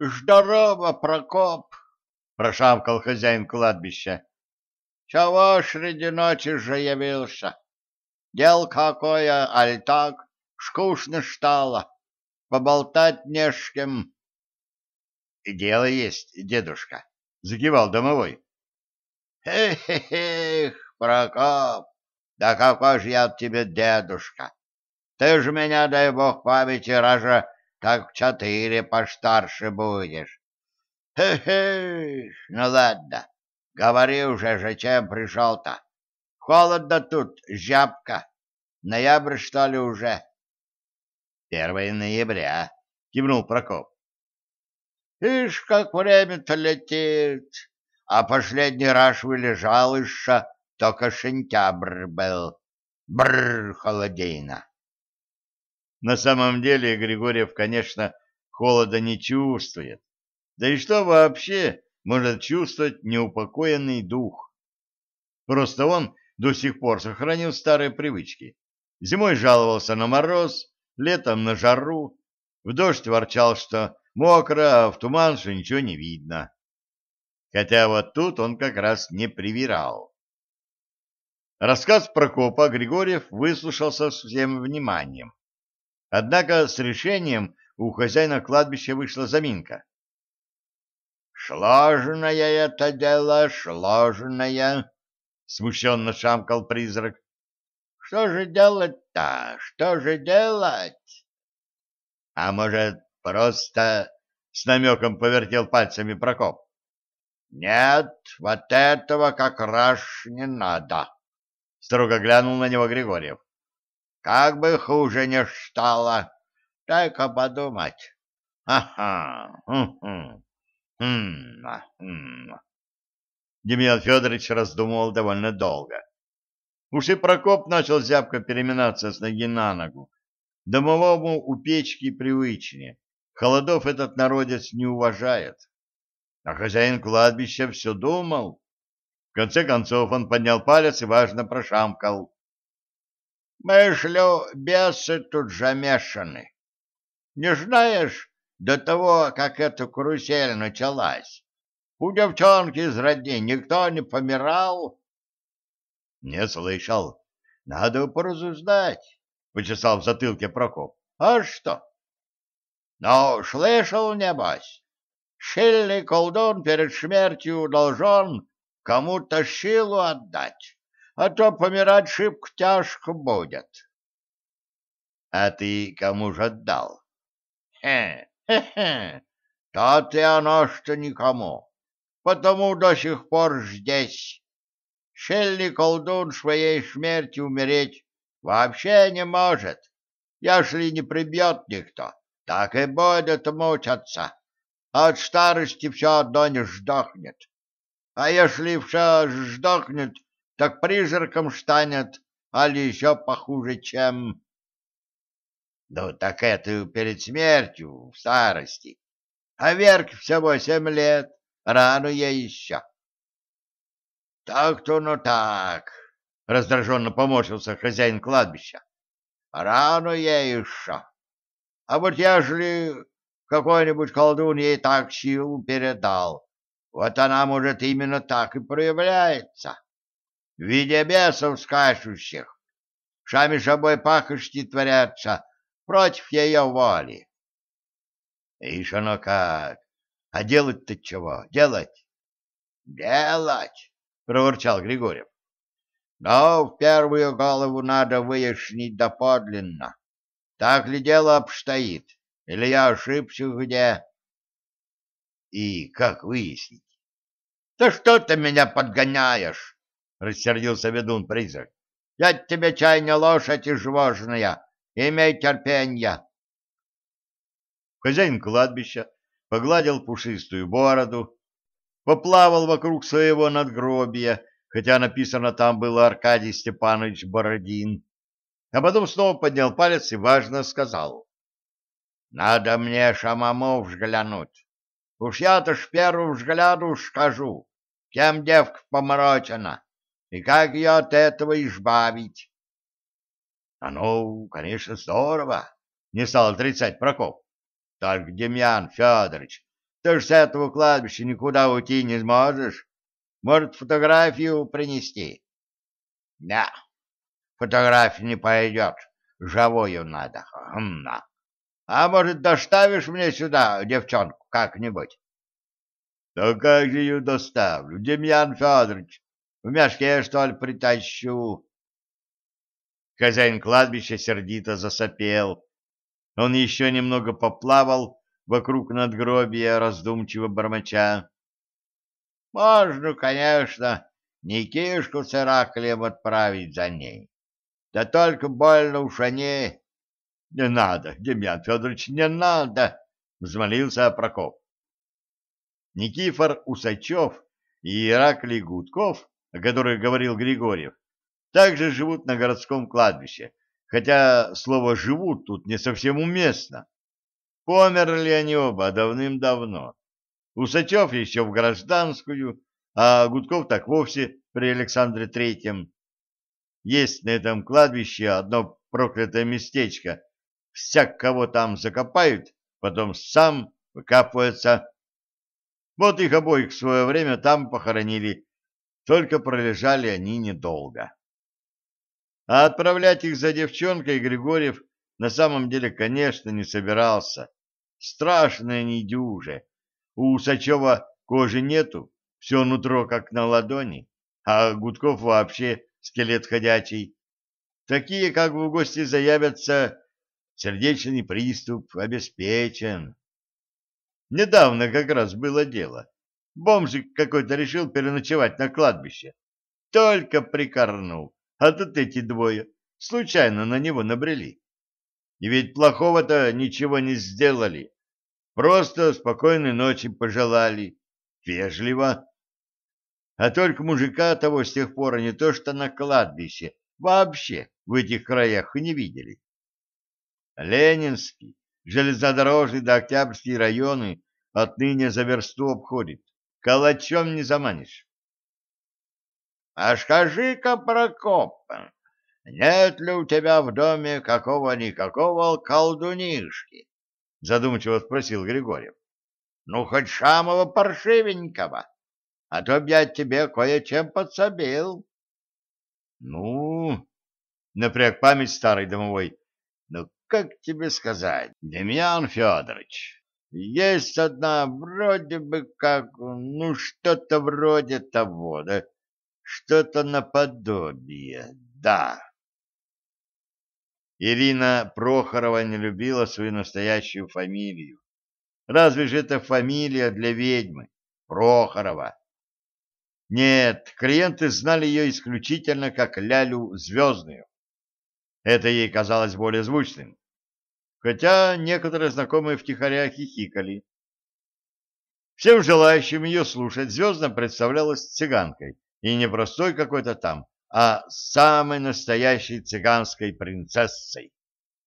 — Здорово, Прокоп! — прошамкал хозяин кладбища. — Чего среди ночи же явился? Дел какое, аль так, скучно стало. Поболтать не с кем. — Дело есть, дедушка, — закивал домовой. — Эх, Прокоп, да какой же я от тебя дедушка! Ты же меня, дай бог памяти, ража так четыре постарше будешь. Хе-хе, ну ладно, говори уже, зачем пришел-то? Холодно тут, зябко. Ноябрь, что ли, уже? Первое ноября, кивнул Прокоп. Ишь, как время-то летит. А последний раз вылежал еще, только сентябрь был. Бррр, холодейно. На самом деле Григорьев, конечно, холода не чувствует. Да и что вообще может чувствовать неупокоенный дух? Просто он до сих пор сохранил старые привычки. Зимой жаловался на мороз, летом на жару, в дождь ворчал, что мокро, а в туман, что ничего не видно. Хотя вот тут он как раз не привирал. Рассказ Прокопа Григорьев выслушал со всем вниманием. Однако с решением у хозяина кладбища вышла заминка. «Сложное это дело, сложное!» — смущенно шамкал призрак. «Что же делать-то? Что же делать?» «А может, просто...» — с намеком повертел пальцами Прокоп. «Нет, вот этого как раз не надо!» — строго глянул на него Григорьев. Как бы хуже не стало. Дай-ка подумать. Ага. Хм, хм. Демьян Федорович раздумывал довольно долго. Уж и Прокоп начал зябко переминаться с ноги на ногу. Домовому у печки привычнее. Холодов этот народец не уважает. А хозяин кладбища все думал. В конце концов он поднял палец и важно прошамкал. Мыслю, бесы тут замешаны. Не знаешь, до того, как эта карусель началась, у девчонки из родни никто не помирал? — Не слышал. Надо поразузнать, — почесал в затылке Прокоп. — А что? — Ну, слышал, небось. Шильный колдун перед смертью должен кому-то силу отдать а то помирать шибко тяжко будет. — А ты кому же отдал? Хе, — Хе-хе, то-то и оно, что никому, потому до сих пор здесь. Шельный колдун своей смерти умереть вообще не может, если не прибьет никто, так и будет мучаться. От старости все одно не сдохнет. А если все сдохнет, так призраком станет, али еще похуже, чем... Ну, так это перед смертью, в старости. А Верке всего семь лет, рано ей еще. Так-то, ну так, раздраженно поморщился хозяин кладбища. Рано ей еще. А вот ежели какой-нибудь колдун ей так силу передал, вот она, может, именно так и проявляется в виде бесов скачущих. Шами собой пахощи творятся против ее воли. Ишь оно как! А делать-то чего? Делать? Делать, проворчал Григорьев. Но в первую голову надо выяснить доподлинно. Так ли дело обстоит? Или я ошибся где? И как выяснить? Да что ты меня подгоняешь? — рассердился ведун-призрак. — Я тебе чай не лошадь извожная. Имей терпенье. Хозяин кладбища погладил пушистую бороду, поплавал вокруг своего надгробия, хотя написано там было Аркадий Степанович Бородин, а потом снова поднял палец и важно сказал. — Надо мне самому взглянуть. Уж я-то ж первым взгляду скажу, кем девка поморочена. И как ее от этого избавить? — А ну, конечно, здорово, — не стал отрицать Прокоп. — Только, Демьян Федорович, Ты ж с этого кладбища никуда уйти не сможешь. Может, фотографию принести? Да, фотография не пойдет. Живую надо. Хм, на. А может, доставишь мне сюда девчонку как-нибудь? Да как же ее доставлю, Демьян Федорович? В мешке, что ли, притащу? Хозяин кладбища сердито засопел. Он еще немного поплавал вокруг надгробия, раздумчиво бормоча. Можно, конечно, Никишку с Ираклием отправить за ней. Да только больно уж они... — Не надо, Демьян Федорович, не надо! — взмолился Прокоп. Никифор Усачев и Ираклий Гудков, о которых говорил Григорьев, также живут на городском кладбище, хотя слово «живут» тут не совсем уместно. Померли они оба давным-давно. Усачев еще в гражданскую, а Гудков так вовсе при Александре Третьем. Есть на этом кладбище одно проклятое местечко. Всяк кого там закопают, потом сам выкапывается. Вот их обоих в свое время там похоронили, только пролежали они недолго. А отправлять их за девчонкой Григорьев на самом деле, конечно, не собирался. Страшное недюже. У Усачева кожи нету, все нутро как на ладони, а Гудков вообще скелет ходячий. Такие, как в гости заявятся, сердечный приступ обеспечен. Недавно как раз было дело. Бомжик какой-то решил переночевать на кладбище. Только прикорнул, а тут эти двое случайно на него набрели. И ведь плохого-то ничего не сделали. Просто спокойной ночи пожелали. Вежливо. А только мужика того с тех пор не то что на кладбище, вообще в этих краях не видели. Ленинский, железнодорожный да Октябрьский районы отныне за версту обходит. Калачом не заманишь. — А скажи-ка, Прокоп, нет ли у тебя в доме какого-никакого колдунишки? — задумчиво спросил Григорьев. — Ну, хоть самого паршивенького, а то б я тебе кое-чем подсобил. — Ну, — напряг память старый домовой, — ну, как тебе сказать, Демьян Федорович, есть одна вроде бы как, ну, что-то вроде того, да, что-то наподобие, да. Ирина Прохорова не любила свою настоящую фамилию. Разве же это фамилия для ведьмы? Прохорова. Нет, клиенты знали ее исключительно как Лялю Звездную. Это ей казалось более звучным. Хотя некоторые знакомые втихаря хихикали. Всем желающим ее слушать Звездно представлялась цыганкой, и не простой какой-то там, а самой настоящей цыганской принцессой.